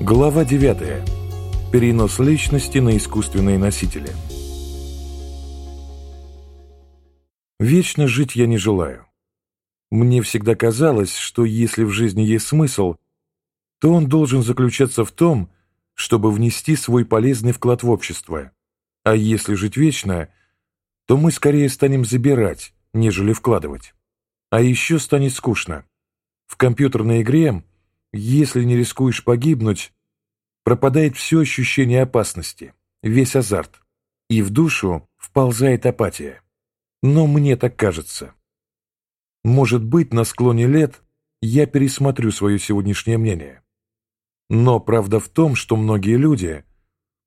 Глава 9. Перенос личности на искусственные носители. Вечно жить я не желаю. Мне всегда казалось, что если в жизни есть смысл, то он должен заключаться в том, чтобы внести свой полезный вклад в общество. А если жить вечно, то мы скорее станем забирать, нежели вкладывать. А еще станет скучно. В компьютерной игре если не рискуешь погибнуть, пропадает все ощущение опасности, весь азарт, и в душу вползает апатия. Но мне так кажется. Может быть, на склоне лет я пересмотрю свое сегодняшнее мнение. Но правда в том, что многие люди,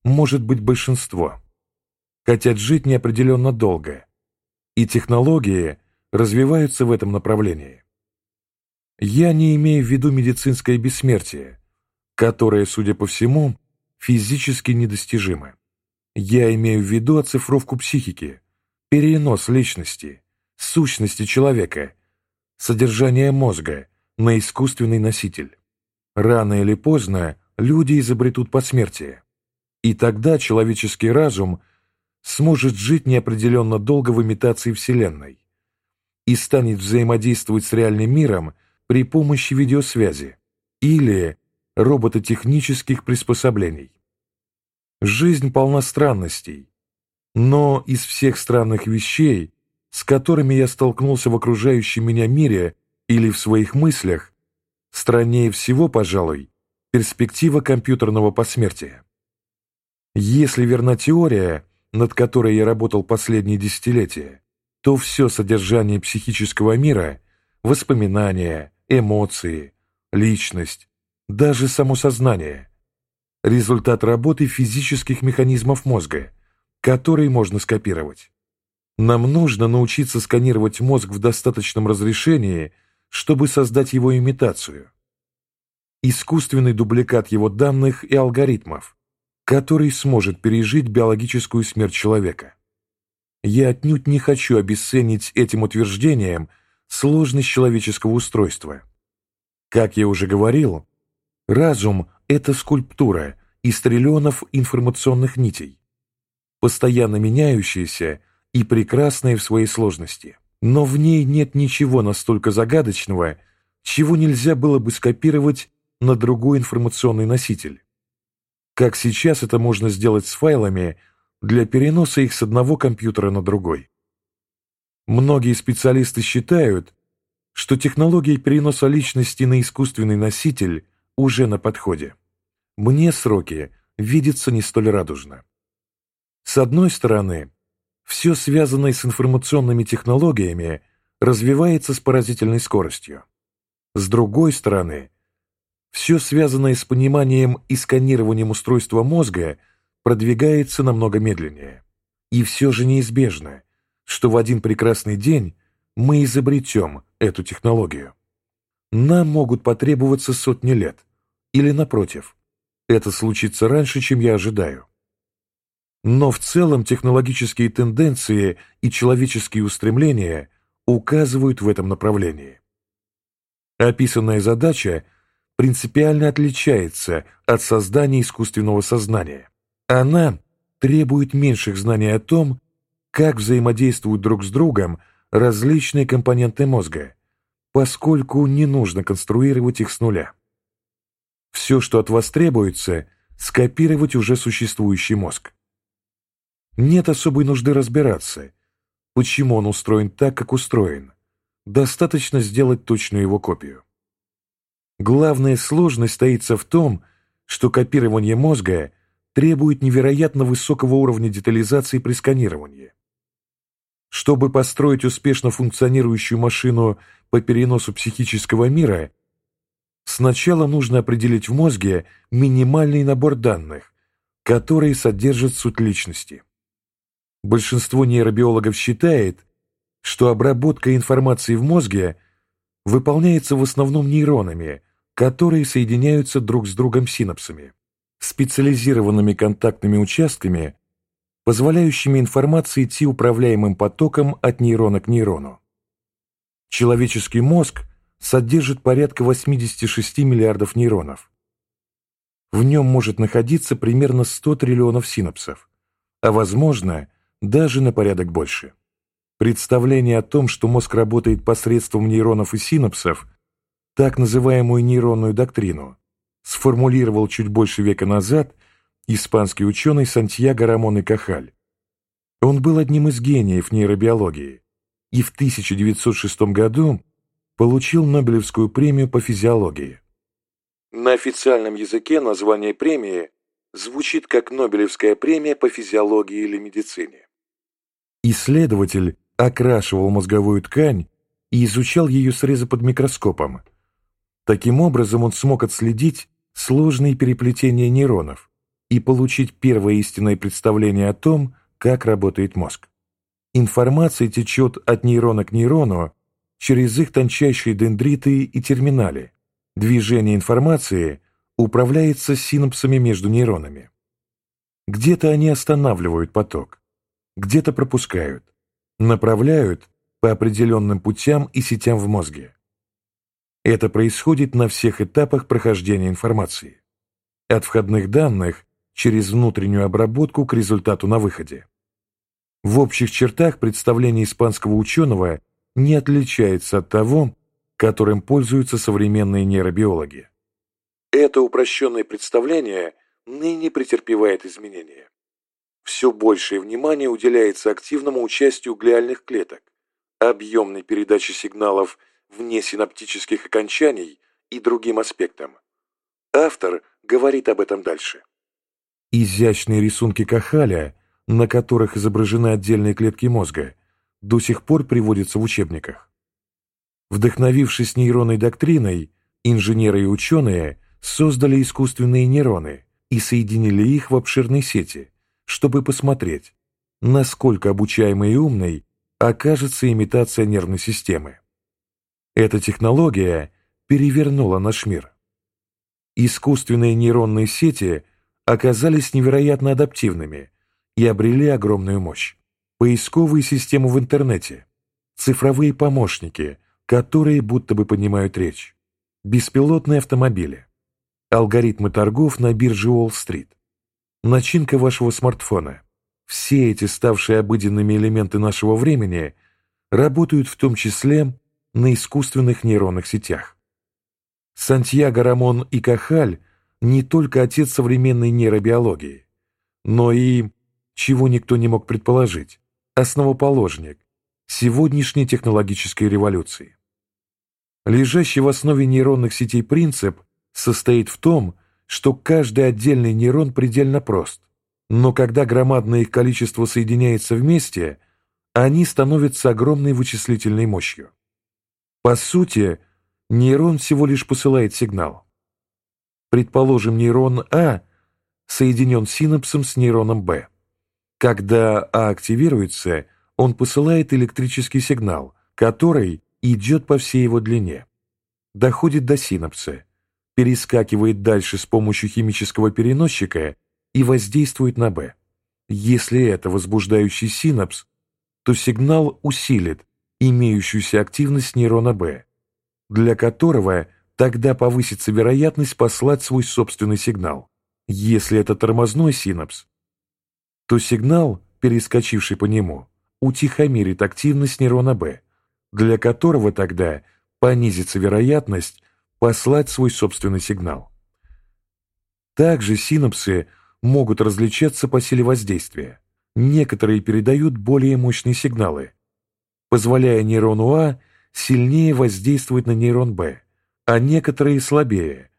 может быть большинство, хотят жить неопределенно долго, и технологии развиваются в этом направлении. Я не имею в виду медицинское бессмертие, которое, судя по всему, физически недостижимо. Я имею в виду оцифровку психики, перенос личности, сущности человека, содержание мозга на искусственный носитель. Рано или поздно люди изобретут посмертие, и тогда человеческий разум сможет жить неопределенно долго в имитации Вселенной и станет взаимодействовать с реальным миром при помощи видеосвязи или робототехнических приспособлений. Жизнь полна странностей, но из всех странных вещей, с которыми я столкнулся в окружающем меня мире или в своих мыслях, страннее всего, пожалуй, перспектива компьютерного посмертия. Если верна теория, над которой я работал последние десятилетия, то все содержание психического мира, воспоминания, эмоции, личность, даже само сознание – результат работы физических механизмов мозга, которые можно скопировать. Нам нужно научиться сканировать мозг в достаточном разрешении, чтобы создать его имитацию. Искусственный дубликат его данных и алгоритмов, который сможет пережить биологическую смерть человека. Я отнюдь не хочу обесценить этим утверждением – сложность человеческого устройства. Как я уже говорил, разум – это скульптура из триллионов информационных нитей, постоянно меняющаяся и прекрасная в своей сложности. Но в ней нет ничего настолько загадочного, чего нельзя было бы скопировать на другой информационный носитель. Как сейчас это можно сделать с файлами для переноса их с одного компьютера на другой. Многие специалисты считают, что технология переноса личности на искусственный носитель уже на подходе. Мне сроки видятся не столь радужно. С одной стороны, все связанное с информационными технологиями развивается с поразительной скоростью. С другой стороны, все связанное с пониманием и сканированием устройства мозга продвигается намного медленнее. И все же неизбежно – что в один прекрасный день мы изобретем эту технологию. Нам могут потребоваться сотни лет, или напротив, это случится раньше, чем я ожидаю. Но в целом технологические тенденции и человеческие устремления указывают в этом направлении. Описанная задача принципиально отличается от создания искусственного сознания. Она требует меньших знаний о том, как взаимодействуют друг с другом различные компоненты мозга, поскольку не нужно конструировать их с нуля. Все, что от вас требуется, скопировать уже существующий мозг. Нет особой нужды разбираться, почему он устроен так, как устроен. Достаточно сделать точную его копию. Главная сложность стоится в том, что копирование мозга требует невероятно высокого уровня детализации при сканировании. Чтобы построить успешно функционирующую машину по переносу психического мира, сначала нужно определить в мозге минимальный набор данных, которые содержат суть личности. Большинство нейробиологов считает, что обработка информации в мозге выполняется в основном нейронами, которые соединяются друг с другом синапсами, специализированными контактными участками, позволяющими информации идти управляемым потоком от нейрона к нейрону. Человеческий мозг содержит порядка 86 миллиардов нейронов. в нем может находиться примерно 100 триллионов синапсов, а возможно, даже на порядок больше. Представление о том, что мозг работает посредством нейронов и синапсов, так называемую нейронную доктрину, сформулировал чуть больше века назад испанский ученый Сантьяго Рамон и Кахаль. Он был одним из гениев нейробиологии и в 1906 году получил Нобелевскую премию по физиологии. На официальном языке название премии звучит как Нобелевская премия по физиологии или медицине. Исследователь окрашивал мозговую ткань и изучал ее срезы под микроскопом. Таким образом он смог отследить сложные переплетения нейронов и получить первое истинное представление о том, как работает мозг. Информация течет от нейрона к нейрону через их тончайшие дендриты и терминали. Движение информации управляется синапсами между нейронами. Где-то они останавливают поток, где-то пропускают, направляют по определенным путям и сетям в мозге. Это происходит на всех этапах прохождения информации. От входных данных через внутреннюю обработку к результату на выходе. В общих чертах представление испанского ученого не отличается от того, которым пользуются современные нейробиологи. Это упрощенное представление ныне претерпевает изменения. Все большее внимание уделяется активному участию глиальных клеток, объемной передаче сигналов вне синаптических окончаний и другим аспектам. Автор говорит об этом дальше. Изящные рисунки Кахаля, на которых изображены отдельные клетки мозга, до сих пор приводятся в учебниках. Вдохновившись нейронной доктриной, инженеры и ученые создали искусственные нейроны и соединили их в обширной сети, чтобы посмотреть, насколько обучаемой и умной окажется имитация нервной системы. Эта технология перевернула наш мир. Искусственные нейронные сети оказались невероятно адаптивными и обрели огромную мощь. Поисковые системы в интернете, цифровые помощники, которые будто бы понимают речь, беспилотные автомобили, алгоритмы торгов на бирже Уолл-стрит, начинка вашего смартфона. Все эти ставшие обыденными элементы нашего времени работают в том числе на искусственных нейронных сетях. Сантьяго Рамон и Кахаль не только отец современной нейробиологии, но и, чего никто не мог предположить, основоположник сегодняшней технологической революции. Лежащий в основе нейронных сетей принцип состоит в том, что каждый отдельный нейрон предельно прост, но когда громадное их количество соединяется вместе, они становятся огромной вычислительной мощью. По сути, нейрон всего лишь посылает сигнал. Предположим, нейрон А соединен синапсом с нейроном Б. Когда А активируется, он посылает электрический сигнал, который идет по всей его длине, доходит до синапса, перескакивает дальше с помощью химического переносчика и воздействует на Б. Если это возбуждающий синапс, то сигнал усилит имеющуюся активность нейрона Б, для которого тогда повысится вероятность послать свой собственный сигнал. Если это тормозной синапс, то сигнал, перескочивший по нему, утихомирит активность нейрона Б, для которого тогда понизится вероятность послать свой собственный сигнал. Также синапсы могут различаться по силе воздействия. Некоторые передают более мощные сигналы, позволяя нейрону А сильнее воздействовать на нейрон Б, а некоторые слабее,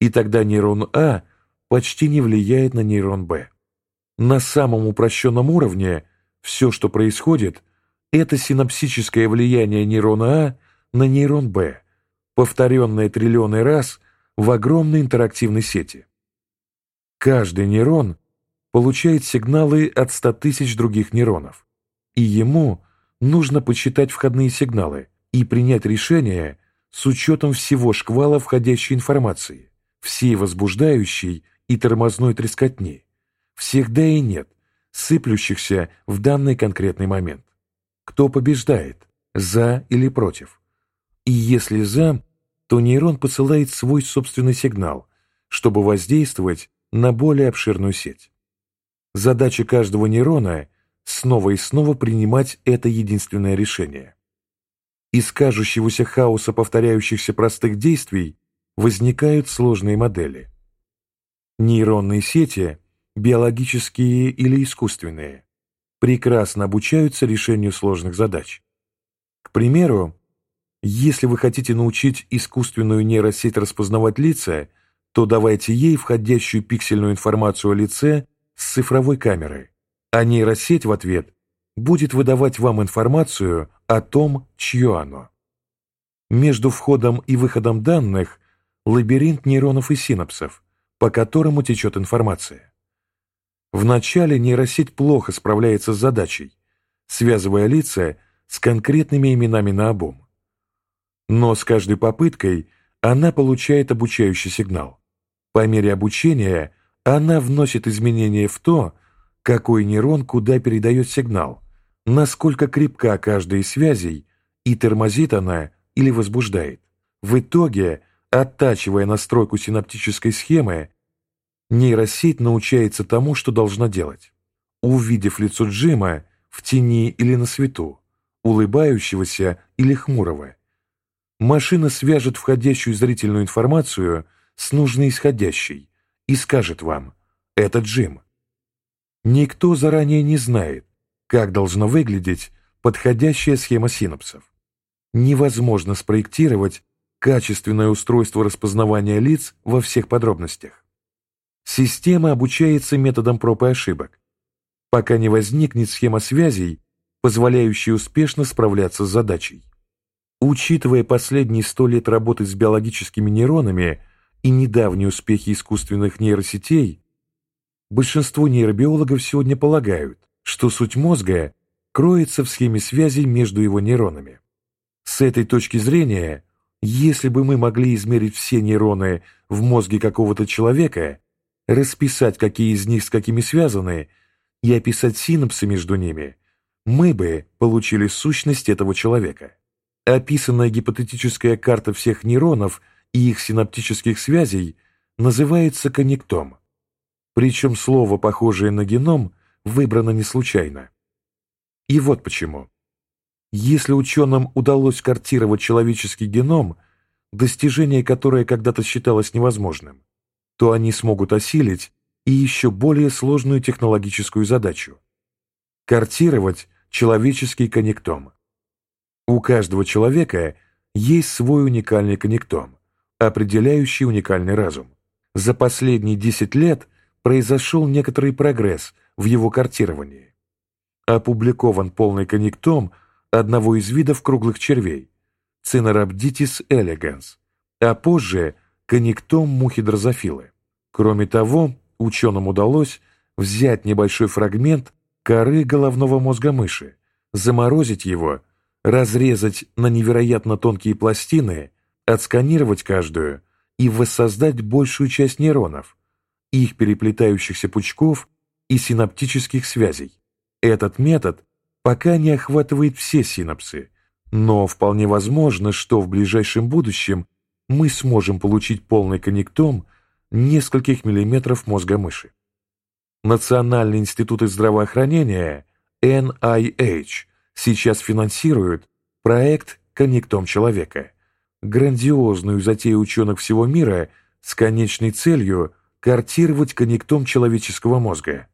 и тогда нейрон А почти не влияет на нейрон Б. На самом упрощенном уровне все, что происходит, это синапсическое влияние нейрона А на нейрон Б, повторенное триллионы раз в огромной интерактивной сети. Каждый нейрон получает сигналы от 100 тысяч других нейронов, и ему – нужно подсчитать входные сигналы и принять решение с учетом всего шквала входящей информации, всей возбуждающей и тормозной трескотни, всех да и нет, сыплющихся в данный конкретный момент. Кто побеждает, за или против? И если за, то нейрон посылает свой собственный сигнал, чтобы воздействовать на более обширную сеть. Задача каждого нейрона – снова и снова принимать это единственное решение. Из кажущегося хаоса повторяющихся простых действий возникают сложные модели. Нейронные сети, биологические или искусственные, прекрасно обучаются решению сложных задач. К примеру, если вы хотите научить искусственную нейросеть распознавать лица, то давайте ей входящую пиксельную информацию о лице с цифровой камеры, а нейросеть в ответ будет выдавать вам информацию о том, чье оно. Между входом и выходом данных лабиринт нейронов и синапсов, по которому течет информация. Вначале нейросеть плохо справляется с задачей, связывая лица с конкретными именами на обум. Но с каждой попыткой она получает обучающий сигнал. По мере обучения она вносит изменения в то, какой нейрон куда передает сигнал, насколько крепка каждая из связей, и тормозит она или возбуждает. В итоге, оттачивая настройку синаптической схемы, нейросеть научается тому, что должна делать. Увидев лицо Джима в тени или на свету, улыбающегося или хмурого, машина свяжет входящую зрительную информацию с нужной исходящей и скажет вам «это Джим». Никто заранее не знает, как должна выглядеть подходящая схема синапсов. Невозможно спроектировать качественное устройство распознавания лиц во всех подробностях. Система обучается методом проб и ошибок, пока не возникнет схема связей, позволяющая успешно справляться с задачей. Учитывая последние сто лет работы с биологическими нейронами и недавние успехи искусственных нейросетей, большинство нейробиологов сегодня полагают, что суть мозга кроется в схеме связей между его нейронами. С этой точки зрения, если бы мы могли измерить все нейроны в мозге какого-то человека, расписать, какие из них с какими связаны, и описать синапсы между ними, мы бы получили сущность этого человека. Описанная гипотетическая карта всех нейронов и их синаптических связей называется коннектом. Причем слово, похожее на геном, выбрано не случайно. И вот почему. Если ученым удалось картировать человеческий геном, достижение которое когда-то считалось невозможным, то они смогут осилить и еще более сложную технологическую задачу – картировать человеческий коннектом. У каждого человека есть свой уникальный коннектом, определяющий уникальный разум. За последние 10 лет произошел некоторый прогресс в его картировании. Опубликован полный коннектом одного из видов круглых червей – Cinerabditis elegans, а позже – коннектом мухи дрозофилы. Кроме того, ученым удалось взять небольшой фрагмент коры головного мозга мыши, заморозить его – разрезать на невероятно тонкие пластины, отсканировать каждую и воссоздать большую часть нейронов, их переплетающихся пучков и синаптических связей. Этот метод пока не охватывает все синапсы, но вполне возможно, что в ближайшем будущем мы сможем получить полный коннектом нескольких миллиметров мозга мыши. Национальный институт здравоохранения NIH сейчас финансируют проект «Коннектом человека», грандиозную затею ученых всего мира с конечной целью картировать коннектом человеческого мозга.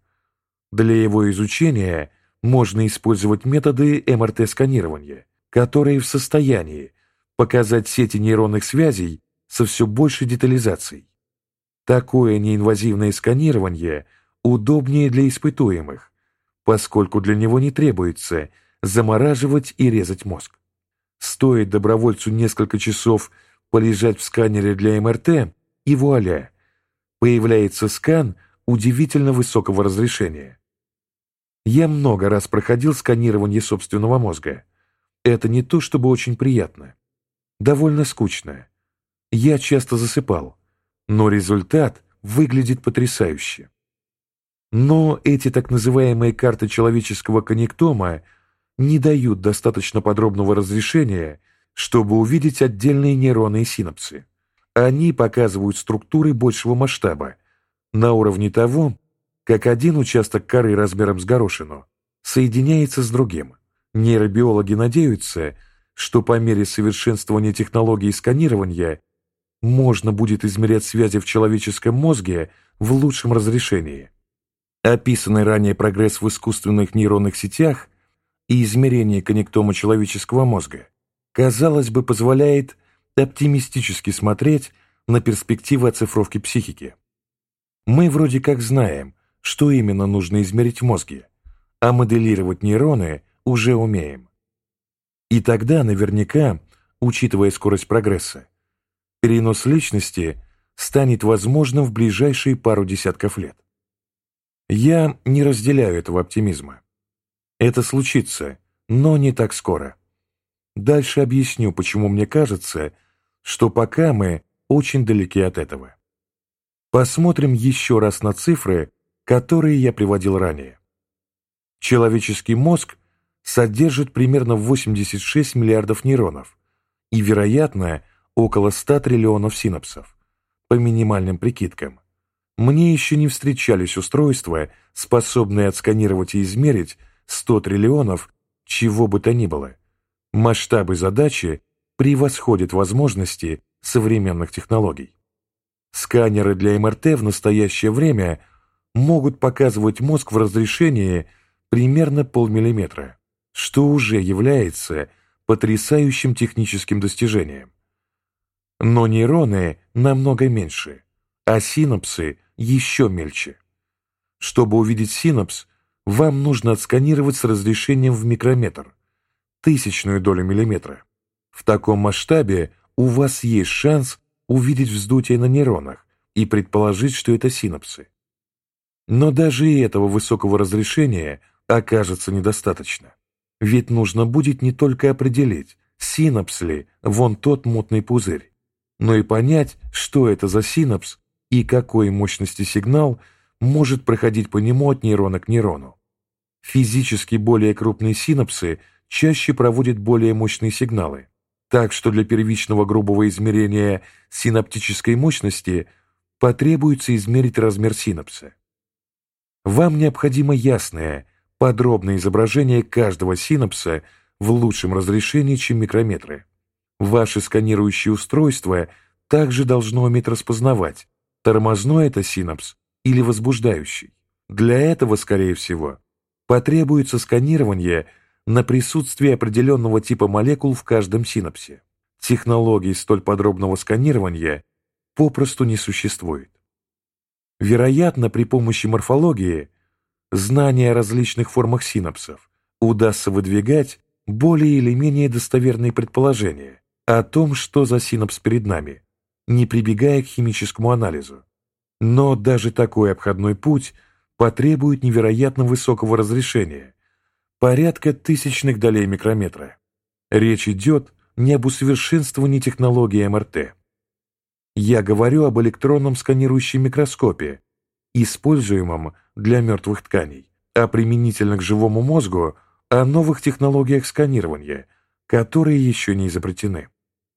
Для его изучения можно использовать методы МРТ-сканирования, которые в состоянии показать сети нейронных связей со все большей детализацией. Такое неинвазивное сканирование удобнее для испытуемых, поскольку для него не требуется – замораживать и резать мозг. Стоит добровольцу несколько часов полежать в сканере для МРТ, и вуаля, появляется скан удивительно высокого разрешения. Я много раз проходил сканирование собственного мозга. Это не то чтобы очень приятно. Довольно скучно. Я часто засыпал, но результат выглядит потрясающе. Но эти так называемые карты человеческого коннектома – не дают достаточно подробного разрешения, чтобы увидеть отдельные нейроны и синапсы. Они показывают структуры большего масштаба, на уровне того, как один участок коры размером с горошину соединяется с другим. Нейробиологи надеются, что по мере совершенствования технологий сканирования можно будет измерять связи в человеческом мозге в лучшем разрешении. Описанный ранее прогресс в искусственных нейронных сетях и измерение коннектома человеческого мозга, казалось бы, позволяет оптимистически смотреть на перспективы оцифровки психики. Мы вроде как знаем, что именно нужно измерить в мозге, а моделировать нейроны уже умеем. И тогда наверняка, учитывая скорость прогресса, перенос личности станет возможным в ближайшие пару десятков лет. Я не разделяю этого оптимизма. Это случится, но не так скоро. Дальше объясню, почему мне кажется, что пока мы очень далеки от этого. Посмотрим еще раз на цифры, которые я приводил ранее. Человеческий мозг содержит примерно 86 миллиардов нейронов и, вероятно, около 100 триллионов синапсов, по минимальным прикидкам. Мне еще не встречались устройства, способные отсканировать и измерить 100 триллионов чего бы то ни было. Масштабы задачи превосходят возможности современных технологий. Сканеры для МРТ в настоящее время могут показывать мозг в разрешении примерно полмиллиметра, что уже является потрясающим техническим достижением. Но нейроны намного меньше, а синапсы еще мельче. Чтобы увидеть синапс, вам нужно отсканировать с разрешением в микрометр, тысячную долю миллиметра. В таком масштабе у вас есть шанс увидеть вздутие на нейронах и предположить, что это синапсы. Но даже и этого высокого разрешения окажется недостаточно. Ведь нужно будет не только определить, синапс ли вон тот мутный пузырь, но и понять, что это за синапс и какой мощности сигнал может проходить по нему от нейрона к нейрону. Физически более крупные синапсы чаще проводят более мощные сигналы, так что для первичного грубого измерения синаптической мощности потребуется измерить размер синапса. Вам необходимо ясное, подробное изображение каждого синапса в лучшем разрешении, чем микрометры. Ваше сканирующее устройство также должно уметь распознавать, тормозной это синапс или возбуждающий. Для этого, скорее всего, потребуется сканирование на присутствие определенного типа молекул в каждом синапсе. Технологий столь подробного сканирования попросту не существует. Вероятно, при помощи морфологии, знания о различных формах синапсов, удастся выдвигать более или менее достоверные предположения о том, что за синапс перед нами, не прибегая к химическому анализу. Но даже такой обходной путь потребует невероятно высокого разрешения, порядка тысячных долей микрометра. Речь идет не об усовершенствовании технологии МРТ. Я говорю об электронном сканирующем микроскопе, используемом для мертвых тканей, а применительно к живому мозгу о новых технологиях сканирования, которые еще не изобретены.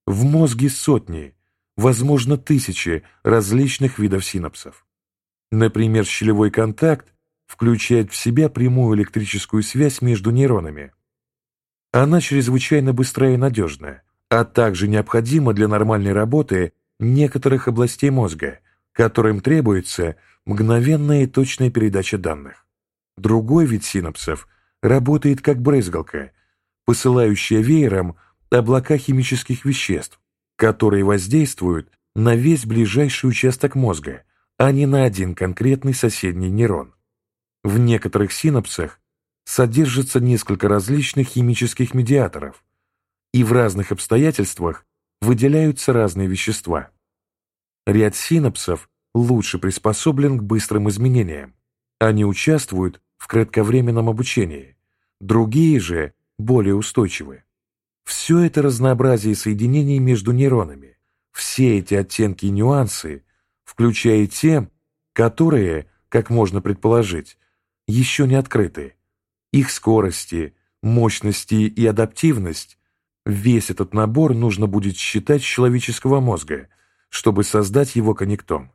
В мозге сотни, возможно тысячи различных видов синапсов. Например, щелевой контакт включает в себя прямую электрическую связь между нейронами. Она чрезвычайно быстрая и надежная, а также необходима для нормальной работы некоторых областей мозга, которым требуется мгновенная и точная передача данных. Другой вид синапсов работает как брызгалка, посылающая веером облака химических веществ, которые воздействуют на весь ближайший участок мозга, а не на один конкретный соседний нейрон. В некоторых синапсах содержится несколько различных химических медиаторов, и в разных обстоятельствах выделяются разные вещества. Ряд синапсов лучше приспособлен к быстрым изменениям. Они участвуют в кратковременном обучении, другие же более устойчивы. Все это разнообразие соединений между нейронами, все эти оттенки и нюансы, включая те, которые, как можно предположить, еще не открыты. Их скорости, мощности и адаптивность – весь этот набор нужно будет считать с человеческого мозга, чтобы создать его коннектом.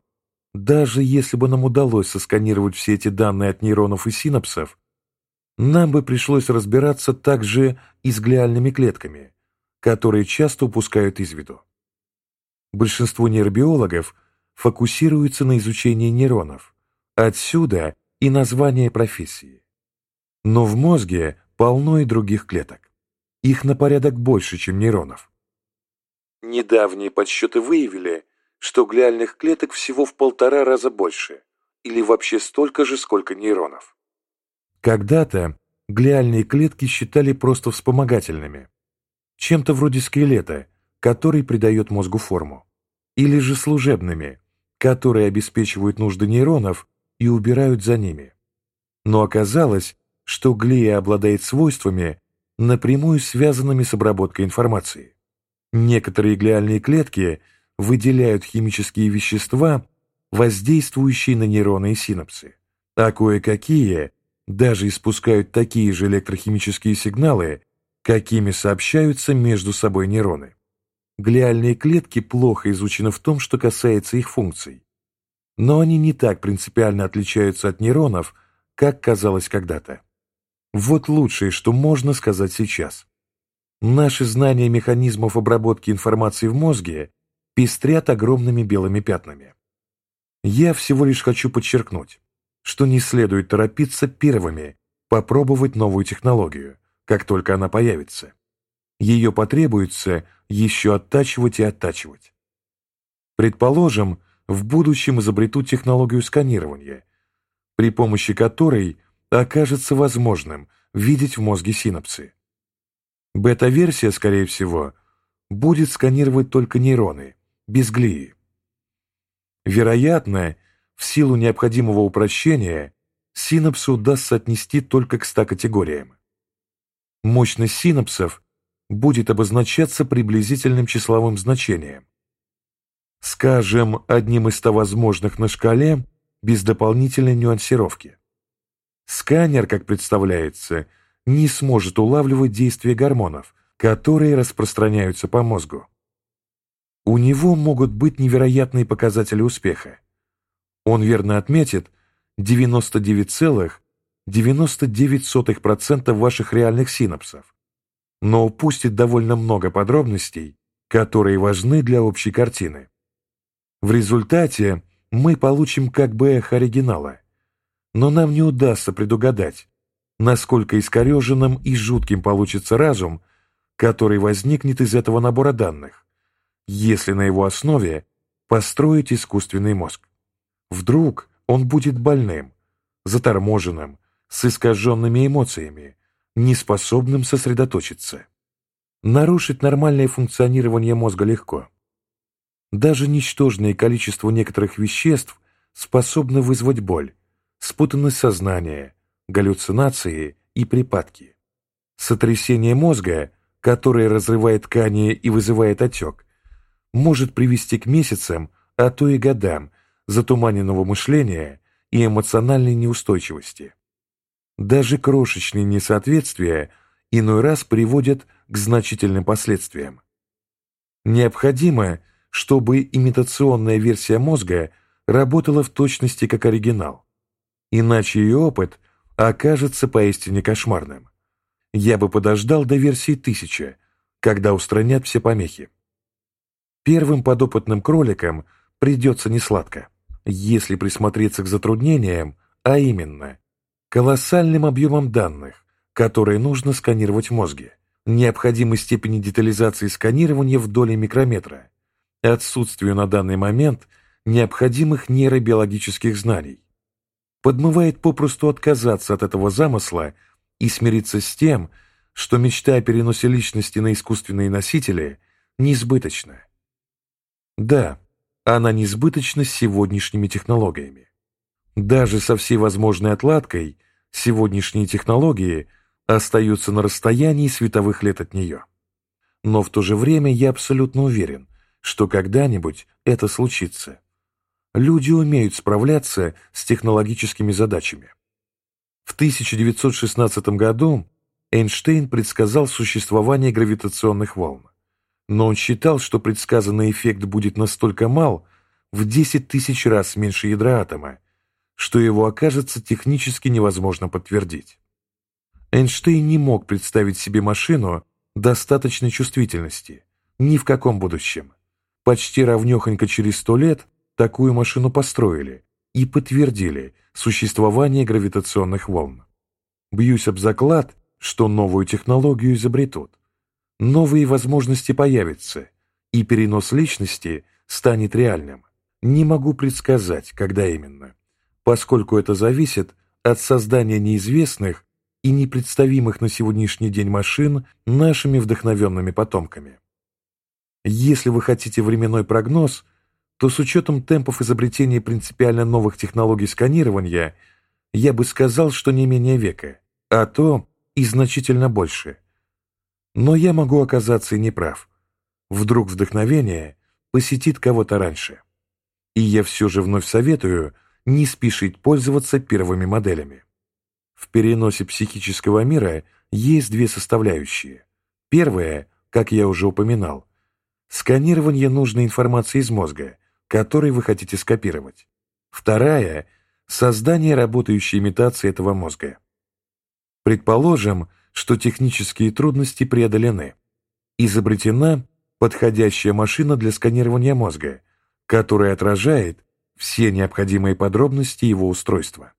Даже если бы нам удалось сосканировать все эти данные от нейронов и синапсов, нам бы пришлось разбираться также и с глиальными клетками, которые часто упускают из виду. Большинство нейробиологов фокусируются на изучении нейронов, отсюда и название профессии. Но в мозге полно и других клеток. Их на порядок больше, чем нейронов. Недавние подсчеты выявили, что глиальных клеток всего в полтора раза больше, или вообще столько же, сколько нейронов. Когда-то глиальные клетки считали просто вспомогательными, чем-то вроде скелета, который придает мозгу форму, или же служебными, которые обеспечивают нужды нейронов и убирают за ними. Но оказалось, что глия обладает свойствами, напрямую связанными с обработкой информации. Некоторые глиальные клетки выделяют химические вещества, воздействующие на нейроны и синапсы, а кое-какие даже испускают такие же электрохимические сигналы, какими сообщаются между собой нейроны. Глиальные клетки плохо изучены в том, что касается их функций. Но они не так принципиально отличаются от нейронов, как казалось когда-то. Вот лучшее, что можно сказать сейчас. Наши знания механизмов обработки информации в мозге пестрят огромными белыми пятнами. Я всего лишь хочу подчеркнуть, что не следует торопиться первыми попробовать новую технологию, как только она появится. Ее потребуется еще оттачивать и оттачивать. Предположим, в будущем изобретут технологию сканирования, при помощи которой окажется возможным видеть в мозге синапсы. Бета-версия, скорее всего, будет сканировать только нейроны, без глии. Вероятно, в силу необходимого упрощения, синапсы удастся отнести только к 100 категориям. Мощность синапсов будет обозначаться приблизительным числовым значением. Скажем, одним из 100 возможных на шкале без дополнительной нюансировки. Сканер, как представляется, не сможет улавливать действие гормонов, которые распространяются по мозгу. У него могут быть невероятные показатели успеха. Он верно отметит 99,99% ваших реальных синапсов, но упустит довольно много подробностей, которые важны для общей картины. В результате мы получим как бы эхо оригинала, но нам не удастся предугадать, насколько искореженным и жутким получится разум, который возникнет из этого набора данных, если на его основе построить искусственный мозг. Вдруг он будет больным, заторможенным, с искаженными эмоциями, неспособным сосредоточиться. Нарушить нормальное функционирование мозга легко. Даже ничтожное количество некоторых веществ способно вызвать боль, спутанность сознания, галлюцинации и припадки. Сотрясение мозга, которое разрывает ткани и вызывает отек, может привести к месяцам, а то и годам затуманенного мышления и эмоциональной неустойчивости. Даже крошечные несоответствия иной раз приводят к значительным последствиям. Необходимо, чтобы имитационная версия мозга работала в точности как оригинал, иначе ее опыт окажется поистине кошмарным. Я бы подождал до версии 1000, когда устранят все помехи. Первым подопытным кроликам придется несладко, если присмотреться к затруднениям, а именно колоссальным объемом данных, которые нужно сканировать в мозге, необходимой степени детализации сканирования в доли микрометра, отсутствию на данный момент необходимых нейробиологических знаний. Подмывает попросту отказаться от этого замысла и смириться с тем, что мечта о переносе личности на искусственные носители неизбыточна. Да, она несбыточна с сегодняшними технологиями. Даже со всей возможной отладкой сегодняшние технологии остаются на расстоянии световых лет от нее. Но в то же время я абсолютно уверен, что когда-нибудь это случится. Люди умеют справляться с технологическими задачами. В 1916 году Эйнштейн предсказал существование гравитационных волн. но он считал, что предсказанный эффект будет настолько мал, в 10 тысяч раз меньше ядра атома, что его окажется технически невозможно подтвердить. Эйнштейн не мог представить себе машину достаточной чувствительности, ни в каком будущем. Почти равнехонько через сто лет такую машину построили и подтвердили существование гравитационных волн. Бьюсь об заклад, что новую технологию изобретут. Новые возможности появятся, и перенос личности станет реальным. Не могу предсказать, когда именно, поскольку это зависит от создания неизвестных и непредставимых на сегодняшний день машин нашими вдохновенными потомками. Если вы хотите временной прогноз, то с учетом темпов изобретения принципиально новых технологий сканирования, я бы сказал, что не менее века, а то и значительно больше. Но я могу оказаться и неправ. Вдруг вдохновение посетит кого-то раньше. И я все же вновь советую не спешить пользоваться первыми моделями. В переносе психического мира есть две составляющие. Первая, как я уже упоминал, сканирование нужной информации из мозга, которой вы хотите скопировать. Вторая – создание работающей имитации этого мозга. Предположим, что технические трудности преодолены. Изобретена подходящая машина для сканирования мозга, которая отражает все необходимые подробности его устройства.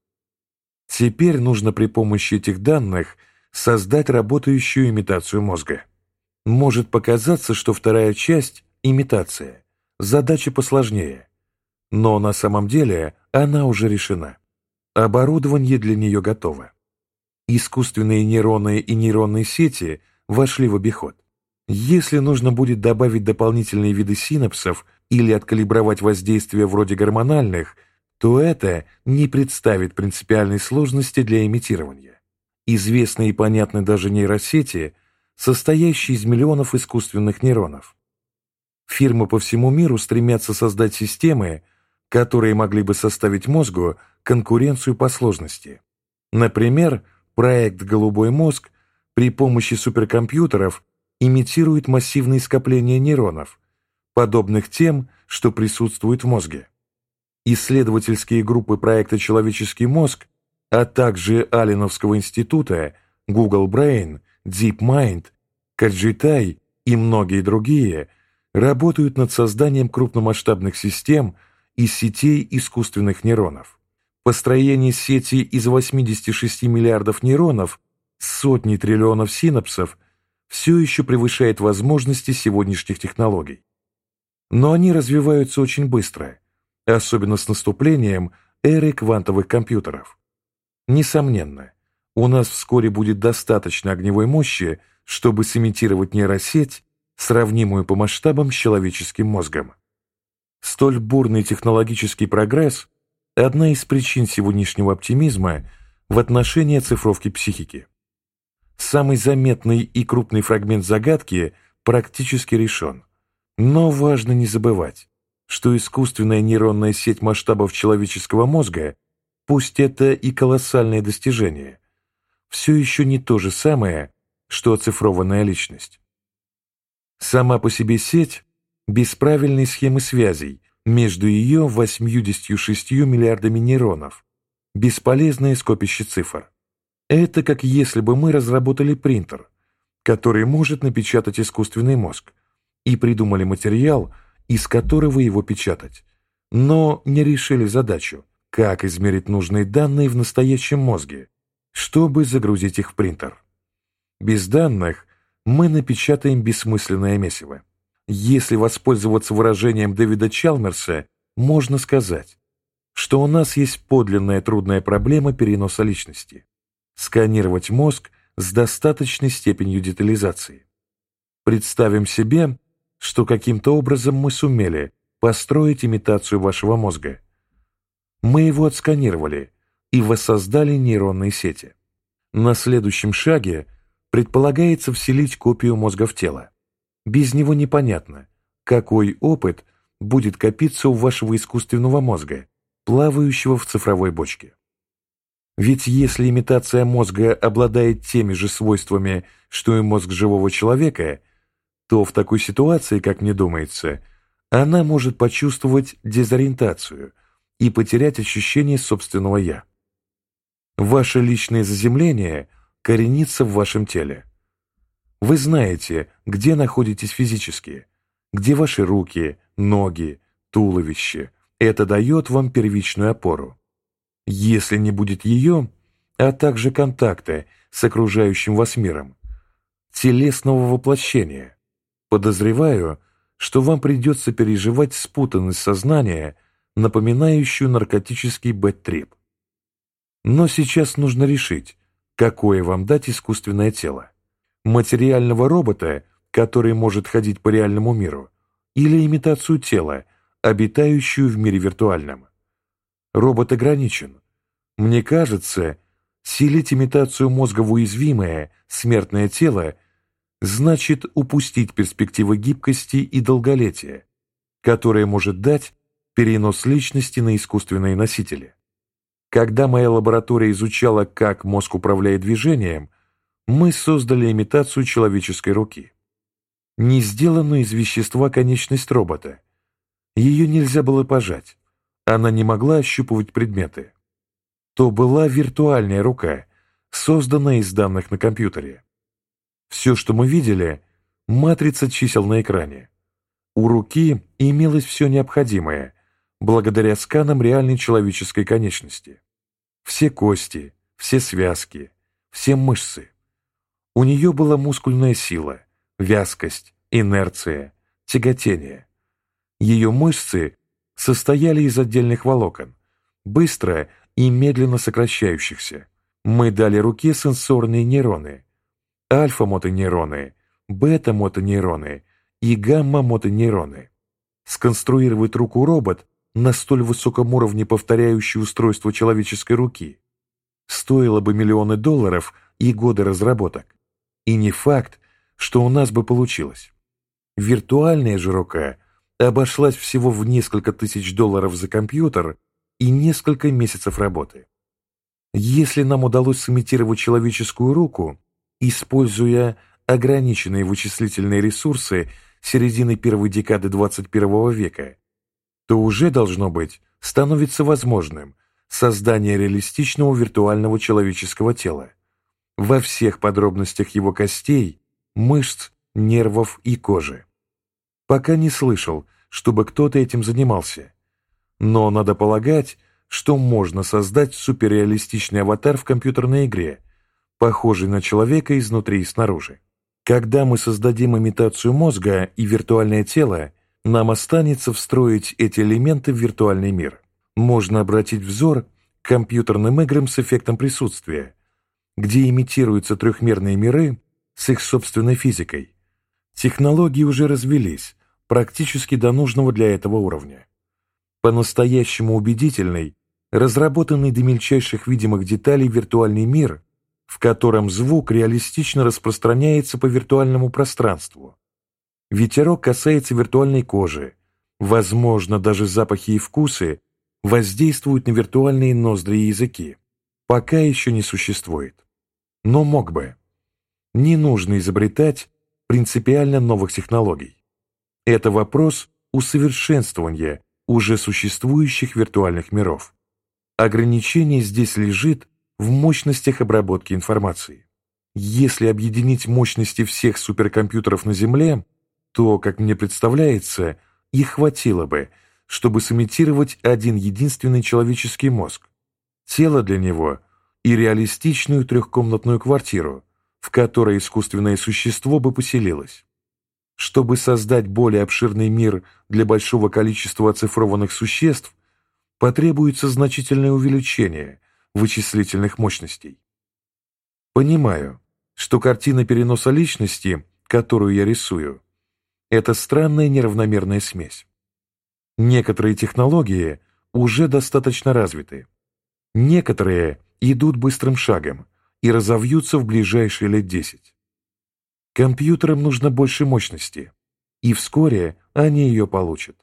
Теперь нужно при помощи этих данных создать работающую имитацию мозга. Может показаться, что вторая часть – имитация, задача посложнее, но на самом деле она уже решена. Оборудование для нее готово. Искусственные нейроны и нейронные сети вошли в обиход. Если нужно будет добавить дополнительные виды синапсов или откалибровать воздействия вроде гормональных – то это не представит принципиальной сложности для имитирования. Известны и понятны даже нейросети, состоящие из миллионов искусственных нейронов. Фирмы по всему миру стремятся создать системы, которые могли бы составить мозгу конкуренцию по сложности. Например, проект «Голубой мозг» при помощи суперкомпьютеров имитирует массивные скопления нейронов, подобных тем, что присутствуют в мозге исследовательские группы проекта «Человеческий мозг», а также Алленовского института, Google Brain, DeepMind, Каджитай и многие другие работают над созданием крупномасштабных систем из сетей искусственных нейронов. Построение сети из 86 миллиардов нейронов, сотни триллионов синапсов все еще превышает возможности сегодняшних технологий. Но они развиваются очень быстро – особенно с наступлением эры квантовых компьютеров. Несомненно, у нас вскоре будет достаточно огневой мощи, чтобы сымитировать нейросеть, сравнимую по масштабам с человеческим мозгом. Столь бурный технологический прогресс – одна из причин сегодняшнего оптимизма в отношении оцифровки психики. Самый заметный и крупный фрагмент загадки практически решен. Но важно не забывать, что искусственная нейронная сеть масштабов человеческого мозга, пусть это и колоссальное достижение, все еще не то же самое, что оцифрованная личность. Сама по себе сеть без правильной схемы связей между ее 86 миллиардами нейронов, бесполезное скопище цифр. Это как если бы мы разработали принтер, который может напечатать искусственный мозг, и придумали материал – из которого его печатать, но не решили задачу, как измерить нужные данные в настоящем мозге, чтобы загрузить их в принтер. Без данных мы напечатаем бессмысленное месиво. Если воспользоваться выражением Дэвида Чалмерса, можно сказать, что у нас есть подлинная трудная проблема переноса личности – сканировать мозг с достаточной степенью детализации. Представим себе, что каким-то образом мы сумели построить имитацию вашего мозга. Мы его отсканировали и воссоздали нейронные сети. На следующем шаге предполагается вселить копию мозга в тело. Без него непонятно, какой опыт будет копиться у вашего искусственного мозга, плавающего в цифровой бочке. Ведь если имитация мозга обладает теми же свойствами, что и мозг живого человека, то в такой ситуации, как мне думается, она может почувствовать дезориентацию и потерять ощущение собственного «я». Ваше личное заземление коренится в вашем теле. Вы знаете, где находитесь физически, где ваши руки, ноги, туловище. Это дает вам первичную опору. Если не будет ее, а также контакта с окружающим вас миром, телесного воплощения, подозреваю, что вам придется переживать спутанность сознания, напоминающую наркотический бэт-трип. Но сейчас нужно решить, какое вам дать искусственное тело. Материального робота, который может ходить по реальному миру, или имитацию тела, обитающую в мире виртуальном. Робот ограничен. Мне кажется, силить имитацию мозга в уязвимое, смертное тело значит упустить перспективы гибкости и долголетия, которые может дать перенос личности на искусственные носители. Когда моя лаборатория изучала, как мозг управляет движением, мы создали имитацию человеческой руки. Не сделанную из вещества конечность робота. Ее нельзя было пожать. Она не могла ощупывать предметы. То была виртуальная рука, созданная из данных на компьютере. Все, что мы видели, матрица чисел на экране. У руки имелось все необходимое, благодаря сканам реальной человеческой конечности. Все кости, все связки, все мышцы. У нее была мускульная сила, вязкость, инерция, тяготение. Ее мышцы состояли из отдельных волокон, быстро и медленно сокращающихся. Мы дали руке сенсорные нейроны, альфа-мотонейроны, бета-мотонейроны и гамма-мотонейроны. Сконструировать руку робот на столь высоком уровне повторяющее устройство человеческой руки стоило бы миллионы долларов и годы разработок. И не факт, что у нас бы получилось. Виртуальная же рука обошлась всего в несколько тысяч долларов за компьютер и несколько месяцев работы. Если нам удалось сымитировать человеческую руку, используя ограниченные вычислительные ресурсы середины первой декады 21 века, то уже, должно быть, становится возможным создание реалистичного виртуального человеческого тела во всех подробностях его костей, мышц, нервов и кожи. Пока не слышал, чтобы кто-то этим занимался, но надо полагать, что можно создать суперреалистичный аватар в компьютерной игре, похожий на человека изнутри и снаружи. Когда мы создадим имитацию мозга и виртуальное тело, нам останется встроить эти элементы в виртуальный мир. Можно обратить взор к компьютерным играм с эффектом присутствия, где имитируются трехмерные миры с их собственной физикой. Технологии уже развелись, практически до нужного для этого уровня. По-настоящему убедительный, разработанный до мельчайших видимых деталей виртуальный мир, в котором звук реалистично распространяется по виртуальному пространству, Ветерок касается виртуальной кожи. Возможно, даже запахи и вкусы воздействуют на виртуальные ноздри и языки. Пока еще не существует. Но мог бы. Не нужно изобретать принципиально новых технологий. Это вопрос усовершенствования уже существующих виртуальных миров. Ограничение здесь лежит в мощностях обработки информации. Если объединить мощности всех суперкомпьютеров на Земле – то, как мне представляется, и хватило бы, чтобы сымитировать один единственный человеческий мозг, тело для него и реалистичную трехкомнатную квартиру, в которой искусственное существо бы поселилось. Чтобы создать более обширный мир для большого количества оцифрованных существ, потребуется значительное увеличение вычислительных мощностей. Понимаю, что картина переноса личности, которую я рисую, это странная неравномерная смесь. Некоторые технологии уже достаточно развиты. Некоторые идут быстрым шагом и разовьются в ближайшие лет 10. Компьютерам нужно больше мощности, и вскоре они ее получат.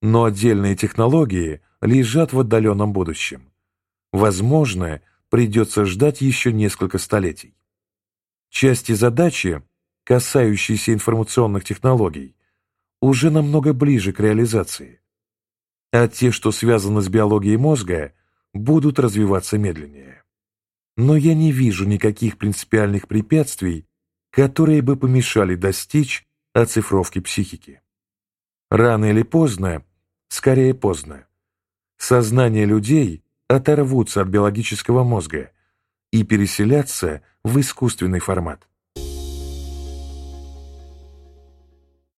Но отдельные технологии лежат в отдаленном будущем. Возможно, придется ждать еще несколько столетий. Части задачи касающиеся информационных технологий, уже намного ближе к реализации, а те, что связаны с биологией мозга, будут развиваться медленнее. Но я не вижу никаких принципиальных препятствий, которые бы помешали достичь оцифровки психики. Рано или поздно, скорее поздно, сознание людей оторвутся от биологического мозга и переселятся в искусственный формат.